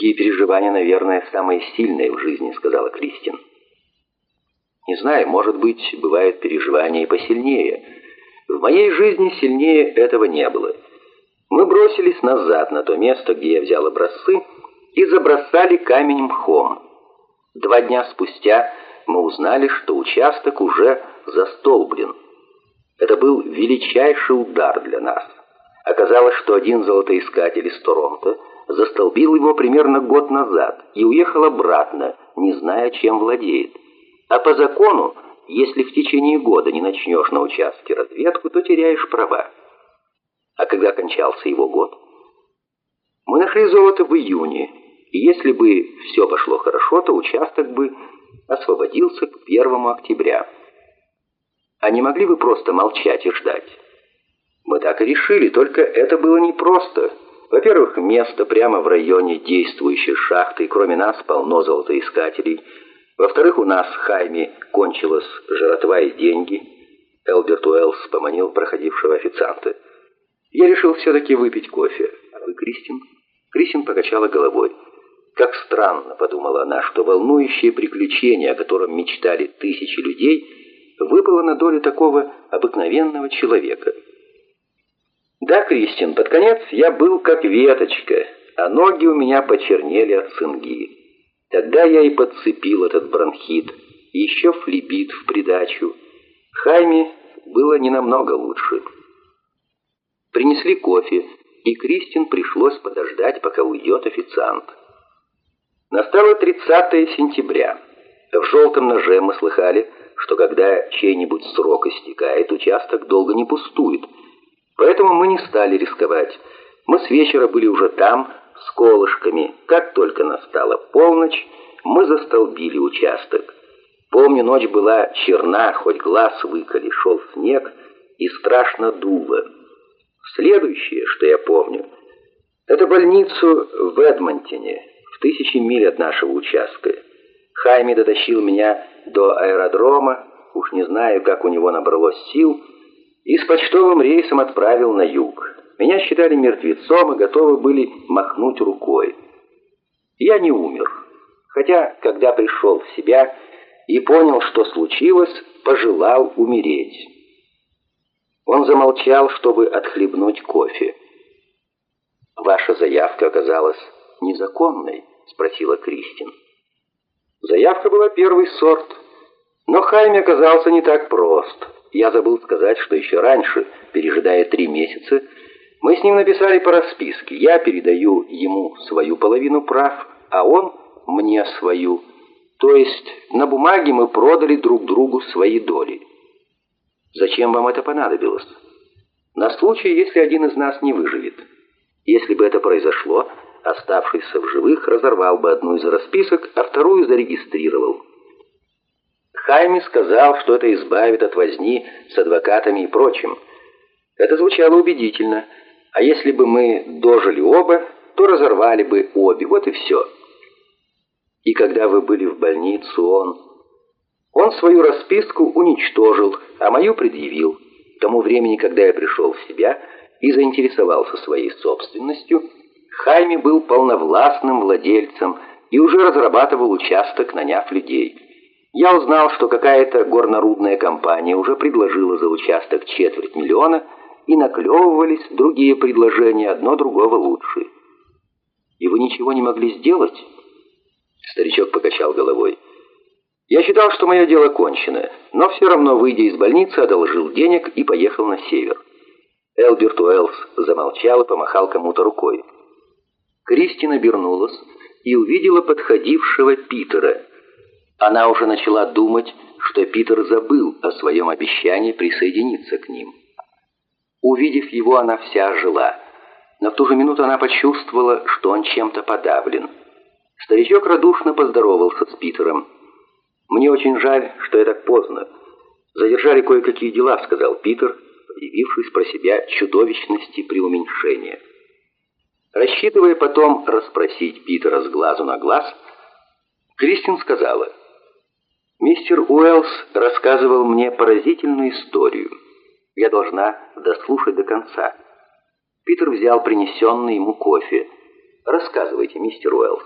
«Такие переживания, наверное, самые сильные в жизни», — сказала Кристин. «Не знаю, может быть, бывают переживания и посильнее. В моей жизни сильнее этого не было. Мы бросились назад на то место, где я взял образцы, и забросали камень мхом. Два дня спустя мы узнали, что участок уже застолблен. Это был величайший удар для нас. Оказалось, что один золотоискатель из Торонто застолбил его примерно год назад и уехал обратно, не зная, чем владеет. А по закону, если в течение года не начнешь на участке разведку, то теряешь права. А когда кончался его год? Мы нашли золото в июне, и если бы все пошло хорошо, то участок бы освободился к 1 октября. А не могли бы просто молчать и ждать? Мы так и решили, только это было непросто. Во-первых, место прямо в районе действующей шахты, кроме нас полно золотоискателей. Во-вторых, у нас в Хайме кончилась жратва и деньги. Элберт Уэллс поманил проходившего официанта. Я решил все-таки выпить кофе. А вы, Кристин? Кристин покачала головой. Как странно, подумала она, что волнующее приключение, о котором мечтали тысячи людей, выпало на долю такого обыкновенного человека. Да, Кристин, под конец я был как веточка, а ноги у меня почернели от цинги. Тогда я и подцепил этот бронхит, еще флебит в придачу. Хайме было не намного лучше. Принесли кофе, и Кристин пришлось подождать, пока уйдет официант. Настало 30 сентября. В желтом ноже мы слыхали, что когда чей-нибудь срок истекает, участок долго не пустует. Поэтому мы не стали рисковать. Мы с вечера были уже там, с колышками. Как только настала полночь, мы застолбили участок. Помню, ночь была черна, хоть глаз выколи, шел снег и страшно дуло. Следующее, что я помню, это больницу в Эдмонтоне, в тысячи миль от нашего участка. Хайми дотащил меня до аэродрома, уж не знаю, как у него набралось сил, и с почтовым рейсом отправил на юг. Меня считали мертвецом и готовы были махнуть рукой. Я не умер, хотя, когда пришел в себя и понял, что случилось, пожелал умереть. Он замолчал, чтобы отхлебнуть кофе. Ваша заявка оказалась незаконной. — спросила Кристин. Заявка была первый сорт, но Хайме оказался не так прост. Я забыл сказать, что еще раньше, пережидая три месяца, мы с ним написали по расписке. Я передаю ему свою половину прав, а он мне свою. То есть на бумаге мы продали друг другу свои доли. Зачем вам это понадобилось? На случай, если один из нас не выживет. Если бы это произошло, оставшийся в живых, разорвал бы одну из расписок, а вторую зарегистрировал. Хайми сказал, что это избавит от возни с адвокатами и прочим. Это звучало убедительно. А если бы мы дожили оба, то разорвали бы обе. Вот и все. И когда вы были в больницу, он... Он свою расписку уничтожил, а мою предъявил. К тому времени, когда я пришел в себя и заинтересовался своей собственностью, Хайми был полновластным владельцем и уже разрабатывал участок, наняв людей. Я узнал, что какая-то горнорудная компания уже предложила за участок четверть миллиона, и наклевывались другие предложения, одно другого лучше. «И вы ничего не могли сделать?» Старичок покачал головой. «Я считал, что мое дело кончено, но все равно, выйдя из больницы, одолжил денег и поехал на север». Элберт Уэллс замолчал и помахал кому-то рукой. Кристина обернулась и увидела подходившего Питера. Она уже начала думать, что Питер забыл о своем обещании присоединиться к ним. Увидев его, она вся ожила, но в ту же минуту она почувствовала, что он чем-то подавлен. Старичок радушно поздоровался с Питером. «Мне очень жаль, что я так поздно. Задержали кое-какие дела», — сказал Питер, явившись про себя чудовищности преуменьшения. Рассчитывая потом расспросить Питера с глазу на глаз, Кристин сказала, «Мистер Уэллс рассказывал мне поразительную историю. Я должна дослушать до конца». Питер взял принесенный ему кофе. Рассказывайте, мистер Уэллс.